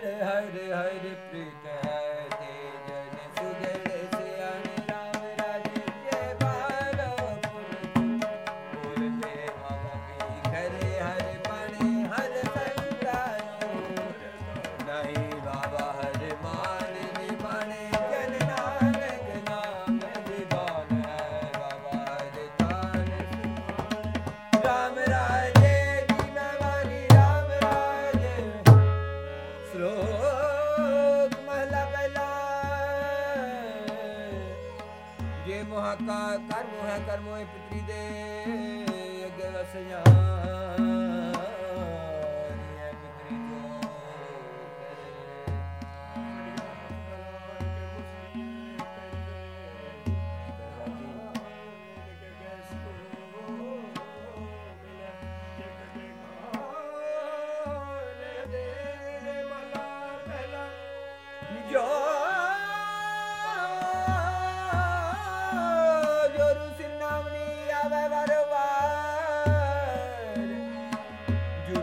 ਹਰੇ ਹਰੇ ਹਰੇ ਪ੍ਰੀਤ ਹੈ।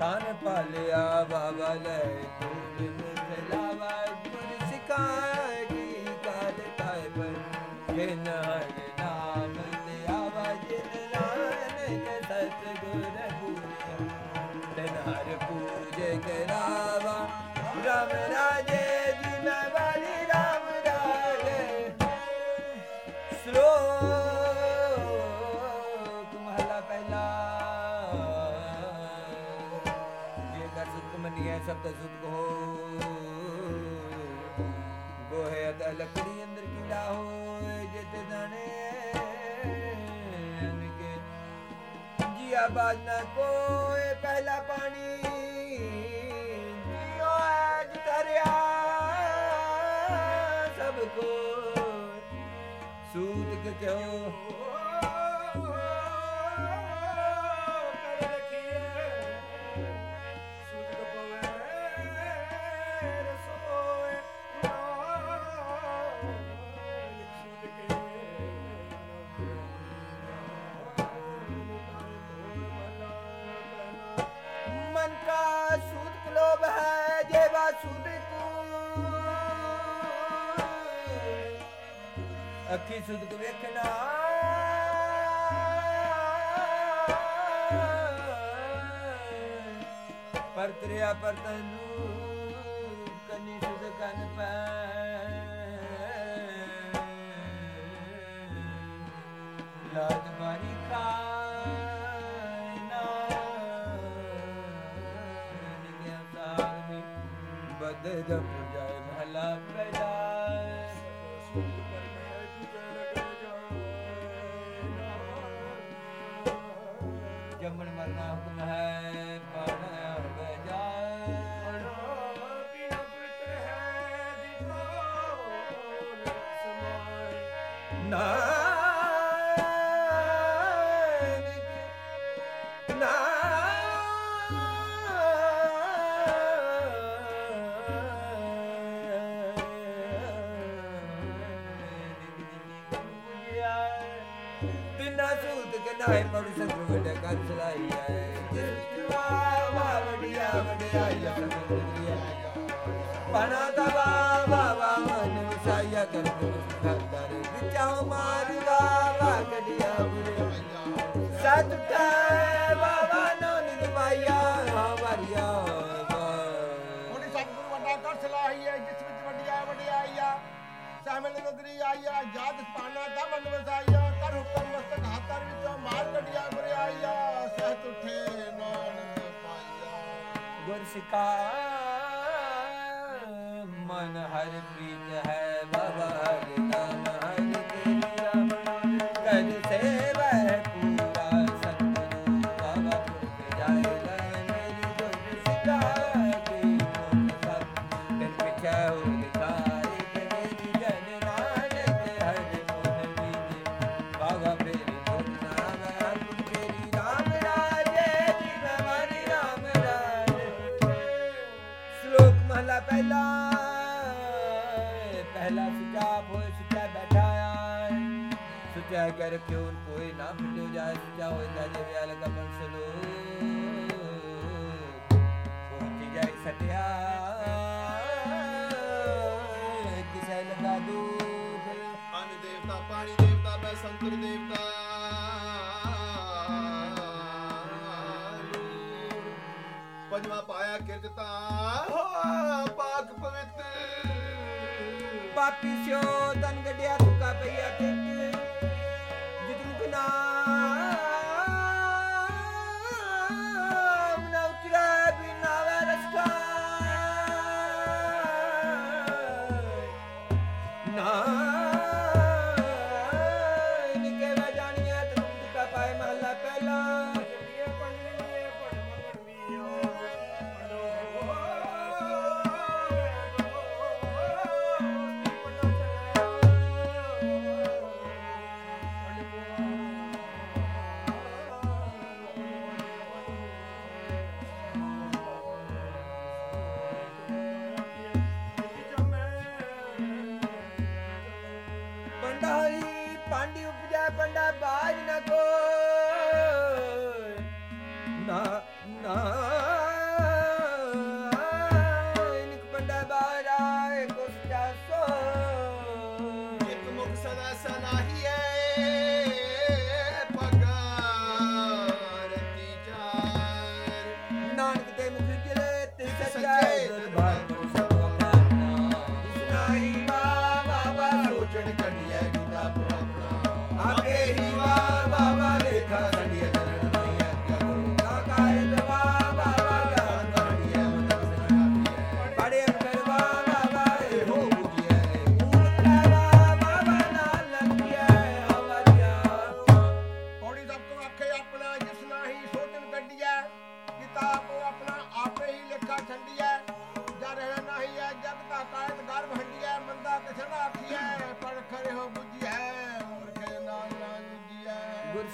ਤਨ ਪਾਲਿਆ ਬਾਬਾ ਲੈ ਤੂੰ। ਸ਼ਬਦ ਸੁਤ ਕੋ ਗੋਹੇ ਅਦ ਲਕੜੀ ਅੰਦਰ ਕੀੜਾ ਹੋਏ ਜਿਤ ਦਣੇ ਜੀ ਆਬਾਦ ਨਾ ਕੋਏ, ਪਹਿਲਾ ਪਾਣੀ ਜੀਓ ਸਦਕ ਵੇਖਣਾ ਪਰ ਤਰਿਆ ਪਰ ਤੈਨੂੰ ਕੰਨੀ ਸੁਦਕਨ ਪੈ ਲਾਦ ਬਾਰੀ ਕਾਇਨਾ ਨਿਗਿਆ ਸਾਰ ਵੀ love her. ਬਿਨਾ ਸੂਤ ਕੇ ਮੜ ਸਗਵੜ ਕਰ ਚਲਾਈ ਐ ਵੜਿਆ ਸਮੁੰਦਰੀਆ ਪਣਾ ਤਵਾ ਵੱਡਾ ਕਰ ਚਲਾਈ ਜਿਸ ਵਿੱਚ ਵੱਡਿਆ ਵੜਿਆ ਆਇਆ। ਸਾਮਲ ਆਇਆ ਜਾਤ ਪਾਣਾ ਦਾ ਗੁਰ ਦੇਵਤਾ, ਪਾਣੀ ਦੇਵਤਾ ਬੈ ਸੰਤਰ ਦੇਵਤਾ। ਪੰਜਵਾ ਪਾਇਆ ਕਿਰਤਤਾ ਪਾਕ ਪਵਿੱਤ। ਪਾਪੀ ਸਿਓ ਤਨ ਗੜਿਆ ਤੁਕਾ ਪਈਆ ਕਿੰਨ ਜਿਤਨ ਬਿਨਾ ਬਾਜ ਨਾ ਕੋਈ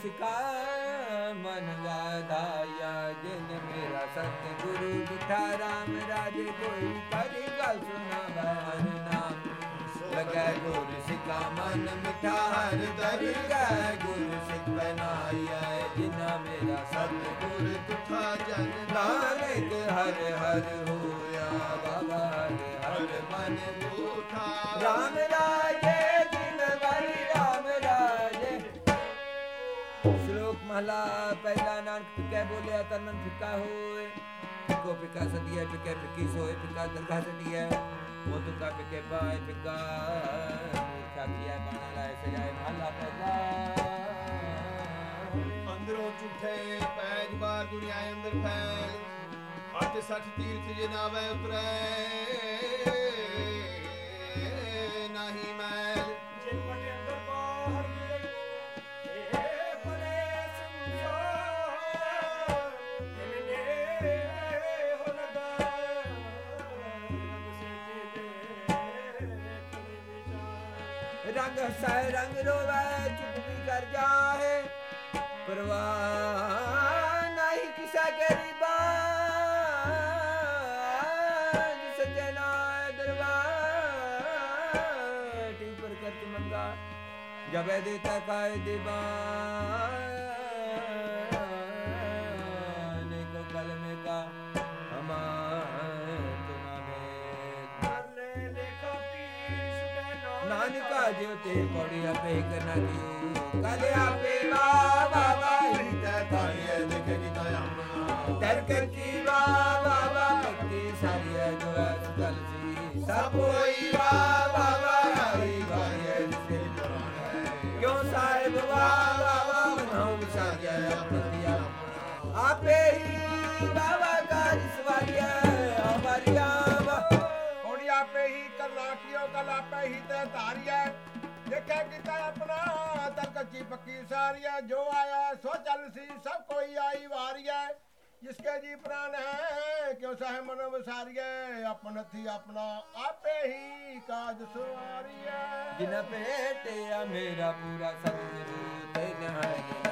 ਜੁਝੀਐ ਗੁਰ ਮਨ ਵਾਧਾਇਆ ਜਿਨ ਮੇਰਾ ਸਤ ਗੁਰੂ ਬਿਠਾ ਰਾਮ ਰਾਜ ਕੋਈ ਕਰ ਗੱਲ ਸੁਨਾਵੈ ਹਰ ਨਾਮ ਲਗੈ ਗੁਰ ਸਿਕਾ ਮਨ ਮਿਠਾ ਹਰ ਦਰ ਗੈ ਗੁਰ ਸਿਖ ਬਨਾਈਐ ਜਿਨਾ ਮੇਰਾ ਸਤ ਗੁਰ ਤੁਠਾ ਜਨ ਨਾਨਕ ਹਰ ਹਰ ਹੋਇਆ ਬਾਬਾ ਹਰ ਹਰ ਮਨ ਬੂਠਾ ਰਾਮ ਪਿਕੈ ਬੋਲਿਆ ਤਨਨ ਫਿੱਕਾ ਹੋਏ। ਫਿੱਕੋ ਪਿਕਾ ਸਦੀਐ ਪਿਕੈ ਪਿਕੀ ਸੋਏ ਪਿਕਾ ਦਰਗਾ ਸਦੀਐ ਉਹ ਤੁਕਾ ਪਿਕੈ ਪਾਏ ਪਿਕਾ ਮੂਰਖਾ ਕੀਆ ਬਾਣਾ ਲਾਏ, ਸਜਾਏ ਮਹਲਾ ਪਹਿਲਾ ਅੰਦਰੋਂ ਝੂਠੇ ਪੈਜ ਬਾਹਰ ਦੁਨੀਆ ਅੰਦਰ ਫੈਲ। ਅੱਠ ਸੱਠ ਤੀਰਥ ਜੇ ਨਾਵੇ ਉਤਰੈ। ਜਬੈ ਦੇ ਤਕਾਇ ਦਿਵਾਨ ਕੋ ਕਲਮੇ ਨਾਨਕਾ ਜਿਉ ਤੇ ਬੜੀ ਅਪੇਕ ਨਾ ਕਦੇ ਆਪੇ ਬਾਬਾ ਬਾਈ ਤੇ ਤਾਏ ਦੇਖ ਕੀ ਤਾਇਮ ਤਰਕ ਕੀ ਬਾਬਾ ਭਗਤੀ ਸਾਰੀ ਦੁਆ ਕਲ ਜੀ ਸਭ ਹੋਈ ਬਾ ਕਲ ਆਪੇ ਤੇ ਧਾਰਿਆ ਦੇਖਿਆ ਕੀਤਾ ਆਪਣਾ ਤਾਂ ਕੱਚੀ ਪੱਕੀ ਸਾਰੀਆ ਜੋ ਆਇਆ ਸੋ ਚੱਲ ਸੀ, ਸਭ ਕੋਈ ਆਈ ਵਾਰੀਆ ਜਿਸਕੇ ਜੀ ਪ੍ਰਾਨ ਹੈ, ਕਿਉ ਸਹਿ ਮਨ ਵਸਾਰੀਏ ਆਪਨ ਥੀ ਆਪਣਾ ਆਪੇ ਹੀ ਕਾਜ ਸਵਾਰੀਆ ਜਿਨ ਭੇਟਿਆ ਮੇਰਾ ਪੂਰਾ ਸਤਿਗੁਰੂ ਤੇ ਨਹਾਇ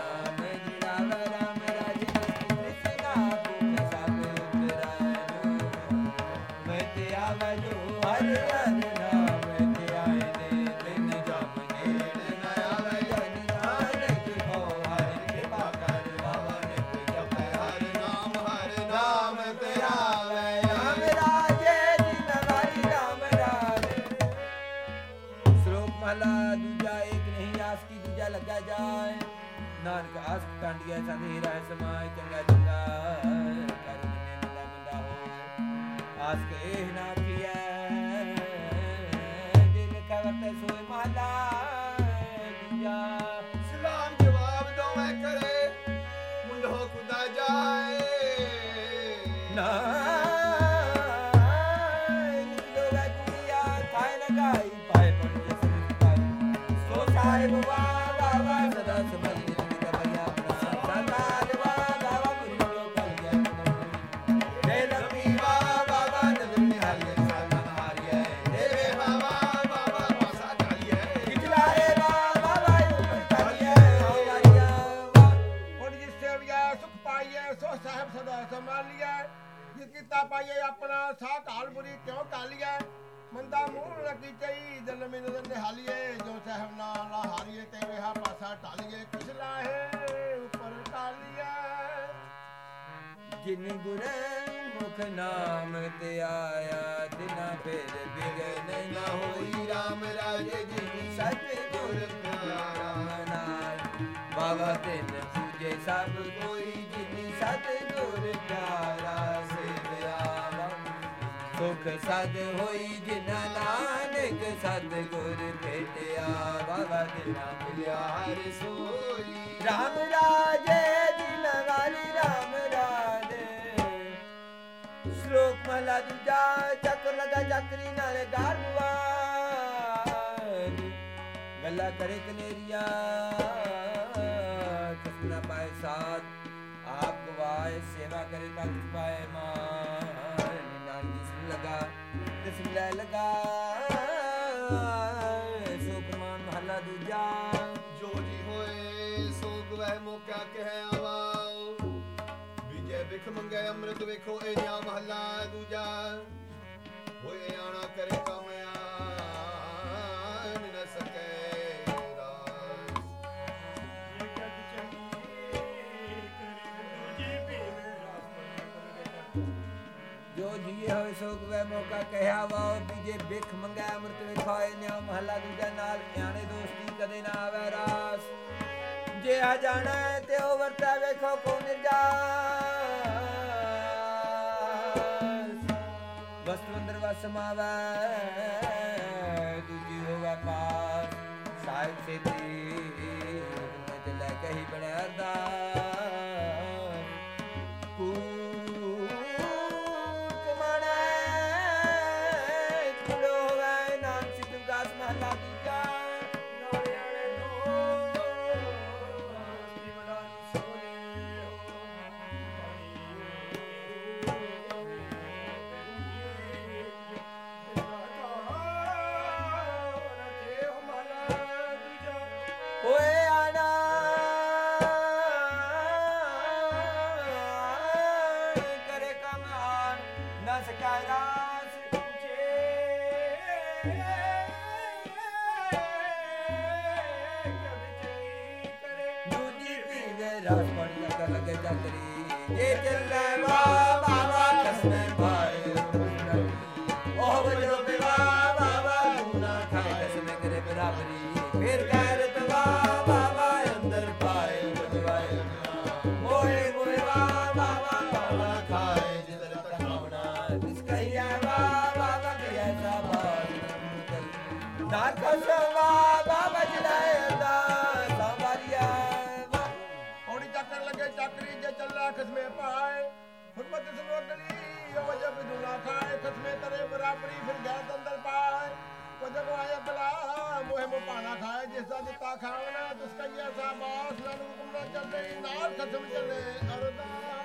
ਰਹਿ ਚੰਗਾ ਚੰਗਾ ਕਰ ਮੰਨੇ ਮੰਦਾ ਮੰਦਾ ਹੋ। ਆਸ ਕੇ ਨਾ ਕੀਐ ਦਿਲ ਮਹਲਾ ਦੂਜਾ। ਸਲਾਮ ਜਵਾਬ ਦੋਵੇਂ ਕਰੇ ਮੁੰਡੋ ਖੁਦਾ ਜਾਏ। ਨਾ ਥਾਇ ਲਗਾਈ। ਕਿਉਂ ਕਾਲੀਏ? ਮੰਦਾ ਮੂਲ ਲੱਗੀ ਚਈ ਦਿਲ ਮਿਲ ਨਿਹਾਲੀਏ ਜੋ ਸਾਹਿਬ ਨਾਲ ਹਾਰੀਏ ਤੇ ਵਿਹਾ ਪਾਸਾ ਢਾਲੀਏ। ਕਿਸ ਲਾਹੇ ਉੱਪਰ ਕਾਲੀਏ? ਜਿਨ ਗੁਰ ਮੁਖ ਨਾਮ ਤੇ ਆਇਆ ਤਿਨਾ ਫੇਰ ਬਿਗਨ ਨਾ ਹੋਈ। ਰਾਮ ਰਾਜੇ ਜੀ ਸਚ ਗੁਰ ਪਿਆਰਾ। ਨਾਮ ਬਾਬਾ ਤਿਨ ਪੂਜੇ ਸਭ ਸੁਖ ਸਦ ਹੋਈ ਜਿਨ ਨਾਨਕ ਸਤ ਗੁਰ ਭੇਟਿਆ, ਬਾਬਾ ਤਿਨਾ ਮਿਲਿਆ ਹਰਿ ਸੋਈ। ਰਾਮ ਰਾਜੇ ਜਿਨ ਵਾਲੀ ਰਾਮ ਰਾਜੇ। ਸ਼ਲੋਕ ਮਹਲਾ ਦੂਜਾ ਚੱਕਰ ਲਗਾ ਚੱਕਰੀ ਨਾਲ ਗਾਰੂਆ ਗੱਲਾਂ ਕਰੇ ਕਨੇਰੀਆ ਕਸਨਾ ਪਾਏ ਸਾਥ। ਆਪ ਗਵਾਏ, ਸੇਵਾ ਕਰੇ ਤਖਤ ਪਾਏ ਮਾਨ। ਤਿਸ ਲੈ ਲਗਾ। ਸੋ ਪ੍ਰਮਾਨ ਮਹਲਾ ਦੂਜਾ। ਜੋ ਜੀ ਹੋਏ, ਸੋ ਗਵੈ ਮੌਕਾ ਕਹਿ ਆਵਾਓ। ਵਿਜੇ ਵਿਖ ਮੰਗੇ, ਅੰਮ੍ਰਿਤ ਵੇਖੋ, ਇਹ ਨਿਆ ਮਹੱਲਾ ਦੂਜਾ। ਹੋਏ ਆਣਾ ਕਰੇ ਕੰਮ ਜੋ ਹੋਏ ਸੋਗ ਵੇ ਮੌਕਾ ਕਹਿਆ ਵਾਓ ਬੀਜੇ ਬਿਖ ਮੰਗੈ, ਅੰਮ੍ਰਿਤ ਵਿਖਾਏ ਨਿਆ ਮਹਲਾ ਦੂਜਾ ਨਾਲ ਆਣੇ ਦੋਸਤੀ ਕਦੇ ਨਾ ਆਵੇ ਰਾਸ। ਜੇ ਆ ਜਾਣਾ ਤੇ ਉਹ ਵਰਤਾ ਵੇਖੋ ਕੋ ਨਿਰਜਾਸ। ਵਸਤੂ ਵਸਮਾਵੇ ਦੂਜੀ ਹੋਵੇ ਪਾਸ। ਸਾਹਿਬ ਸੇਤੀ ਨਾ ਸਕਾ ਰਾਸ ਦੂਜੀ ਪੀਵੇ ਰਾਸ ਪੜੀ ਕਰ ਲਗੇ ਚੱਕਰੀ ਜੇ ਚੱਲੇ ਵਾ ਖਸਮੇ ਪਾਏ ਹੁਰਮਤ ਸਮੋਗਲੀ ਉਹ ਜਬ ਦੁਨਾ ਖਾਏ। ਖਸਮੇ ਤਰੇ ਬਰਾਬਰੀ ਫਿਰ ਗੈਰ ਅੰਦਰ ਪਾਏ। ਉਹ ਜਬ ਆਇਆ ਬਲਾ ਮੋਹਿ ਮੋ ਪਾਣਾ ਖਾਏ। ਜਿਸ ਦਿੱਤਾ ਖਾਣਾ ਤਿਸ ਕਈਆ ਸਾ ਬਾਸ। ਲਨ ਹੁਕਮ ਨਾ ਚੱਲੇ, ਨਾਲ ਖਸਮ ਚੱਲੇ ਅਰਦਾਸ।